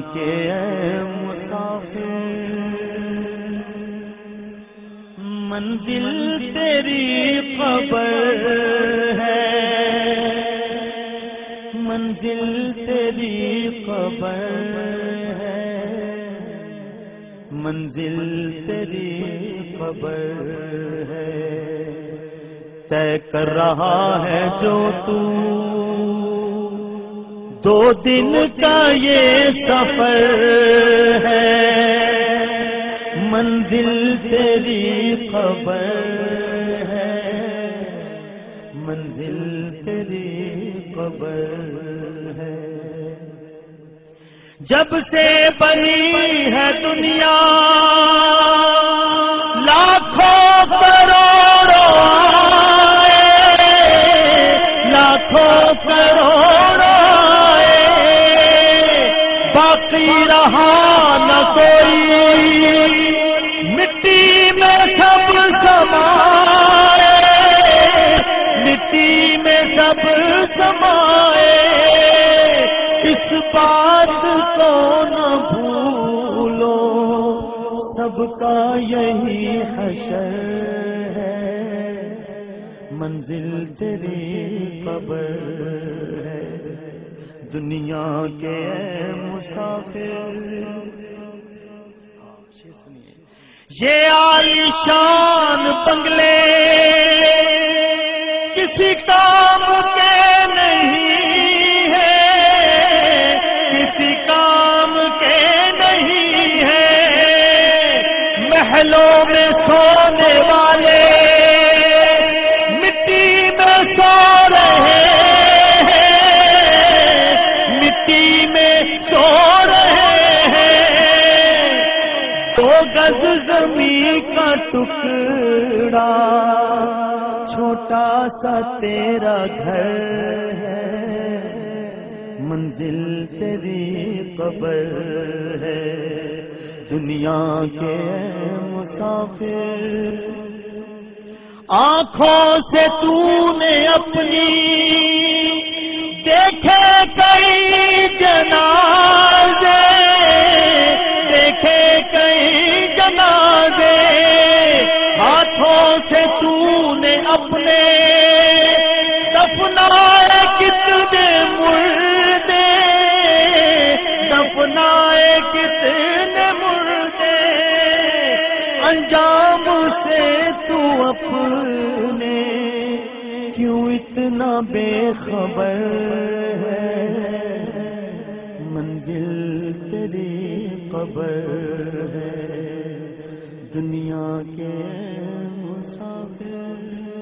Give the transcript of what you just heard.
کے اے مسافر، منزل تیری قبر ہے۔ منزل تیری قبر ہے۔ منزل تیری قبر ہے۔ طے کر رہا ہے جو تو دو دن کا یہ سفر ہے۔ منزل تیری خبر ہے۔ منزل تیری خبر ہے۔ جب سے بنی ہے دنیا باقی رہا نہ کوئی۔ مٹی میں سب سمائے۔ مٹی میں سب سمائے۔ اس بات کو نہ بھولو۔ سب کا یہی حشر ہے۔ منزل تیری قبر ہے۔ دنیا کے مسافر۔ یہ عالیشان بنگلے۔ کسی کام کے نہیں ہے۔ کسی کام کے نہیں ہے۔ محلوں میں سونے مٹی میں سو رہے ہیں۔ دو گز زمین کا ٹکڑا، چھوٹا سا تیرا گھر ہے۔ منزل تیری قبر ہے۔ دنیا کے مسافر، آنکھوں سے تو نے اپنی دیکھے کئی کتنے مردے انجام سے تو اپنے کیوں اتنا بے خبر ہے؟ منزل تیری قبر ہے۔ دنیا کے مسافر